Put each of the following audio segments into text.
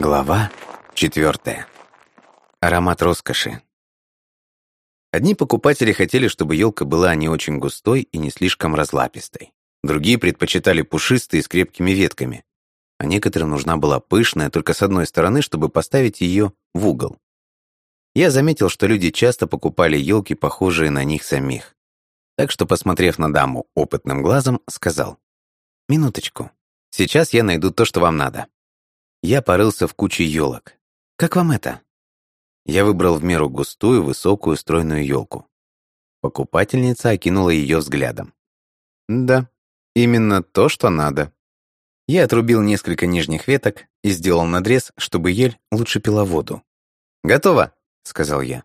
Глава четвертая. Аромат роскоши. Одни покупатели хотели, чтобы елка была не очень густой и не слишком разлапистой. Другие предпочитали пушистые с крепкими ветками. А некоторым нужна была пышная только с одной стороны, чтобы поставить ее в угол. Я заметил, что люди часто покупали елки, похожие на них самих. Так что, посмотрев на даму опытным глазом, сказал, «Минуточку. Сейчас я найду то, что вам надо». Я порылся в куче елок. «Как вам это?» Я выбрал в меру густую, высокую, стройную елку. Покупательница окинула ее взглядом. «Да, именно то, что надо». Я отрубил несколько нижних веток и сделал надрез, чтобы ель лучше пила воду. «Готово», — сказал я.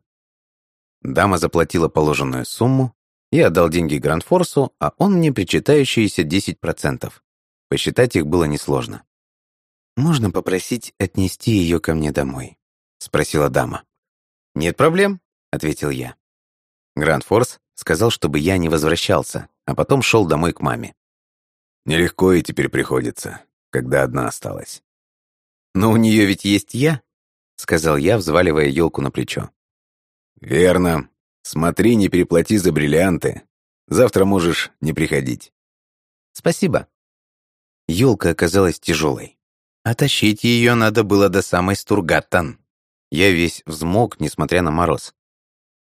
Дама заплатила положенную сумму, я отдал деньги Грандфорсу, а он мне причитающиеся 10%. Посчитать их было несложно. «Можно попросить отнести ее ко мне домой?» — спросила дама. «Нет проблем», — ответил я. Гранд-Форс сказал, чтобы я не возвращался, а потом шел домой к маме. «Нелегко ей теперь приходится, когда одна осталась». «Но у нее ведь есть я», — сказал я, взваливая елку на плечо. «Верно. Смотри, не переплати за бриллианты. Завтра можешь не приходить». «Спасибо». Елка оказалась тяжелой. А тащить ее надо было до самой Стургаттан. Я весь взмок, несмотря на мороз.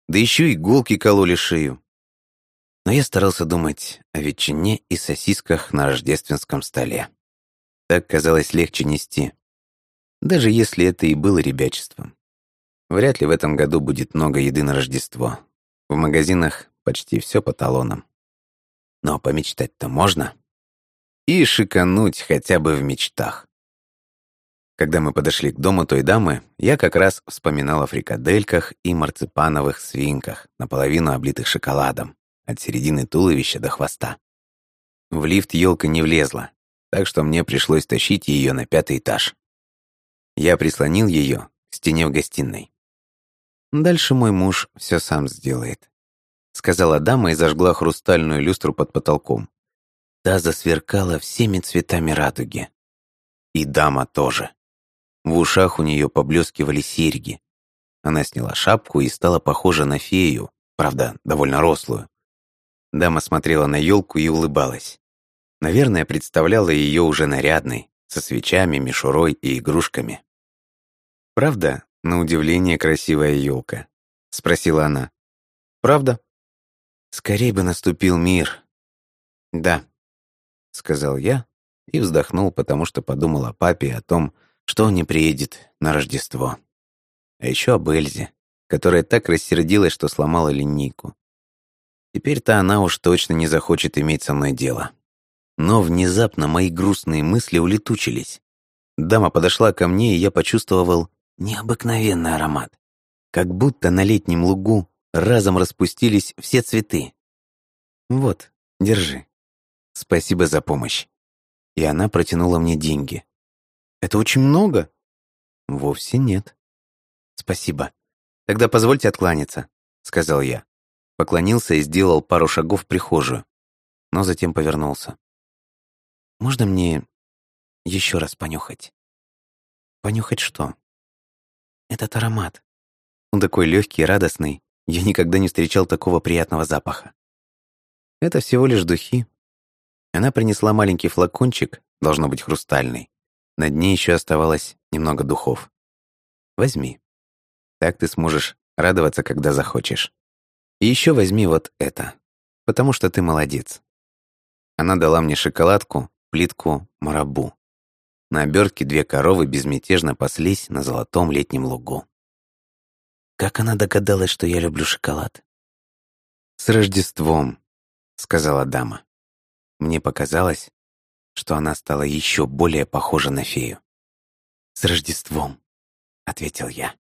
Да еще иголки кололи шею. Но я старался думать о ветчине и сосисках на рождественском столе. Так казалось легче нести. Даже если это и было ребячеством. Вряд ли в этом году будет много еды на Рождество. В магазинах почти все по талонам. Но помечтать-то можно. И шикануть хотя бы в мечтах. Когда мы подошли к дому той дамы, я как раз вспоминал о фрикадельках и марципановых свинках, наполовину облитых шоколадом, от середины туловища до хвоста. В лифт елка не влезла, так что мне пришлось тащить ее на пятый этаж. Я прислонил ее к стене в гостиной. «Дальше мой муж все сам сделает», — сказала дама и зажгла хрустальную люстру под потолком. Та засверкала всеми цветами радуги. И дама тоже. В ушах у нее поблескивали серьги. Она сняла шапку и стала похожа на фею, правда, довольно рослую. Дама смотрела на елку и улыбалась. Наверное, представляла ее уже нарядной, со свечами, мишурой и игрушками. «Правда, на удивление красивая елка?» — спросила она. «Правда?» «Скорей бы наступил мир». «Да», — сказал я и вздохнул, потому что подумал о папе и о том, что он не приедет на Рождество. А еще об Эльзе, которая так рассердилась, что сломала линейку. Теперь-то она уж точно не захочет иметь со мной дело. Но внезапно мои грустные мысли улетучились. Дама подошла ко мне, и я почувствовал необыкновенный аромат. Как будто на летнем лугу разом распустились все цветы. «Вот, держи. Спасибо за помощь». И она протянула мне деньги. Это очень много? Вовсе нет. Спасибо. Тогда позвольте откланяться, сказал я. Поклонился и сделал пару шагов в прихожую, но затем повернулся. Можно мне еще раз понюхать? Понюхать что? Этот аромат. Он такой легкий и радостный. Я никогда не встречал такого приятного запаха. Это всего лишь духи. Она принесла маленький флакончик, должно быть хрустальный. На дне еще оставалось немного духов. Возьми. Так ты сможешь радоваться, когда захочешь. И еще возьми вот это, потому что ты молодец. Она дала мне шоколадку, плитку марабу. На обертке две коровы безмятежно паслись на золотом летнем лугу. Как она догадалась, что я люблю шоколад? «С Рождеством», — сказала дама. Мне показалось, что она стала еще более похожа на фею. «С Рождеством!» — ответил я.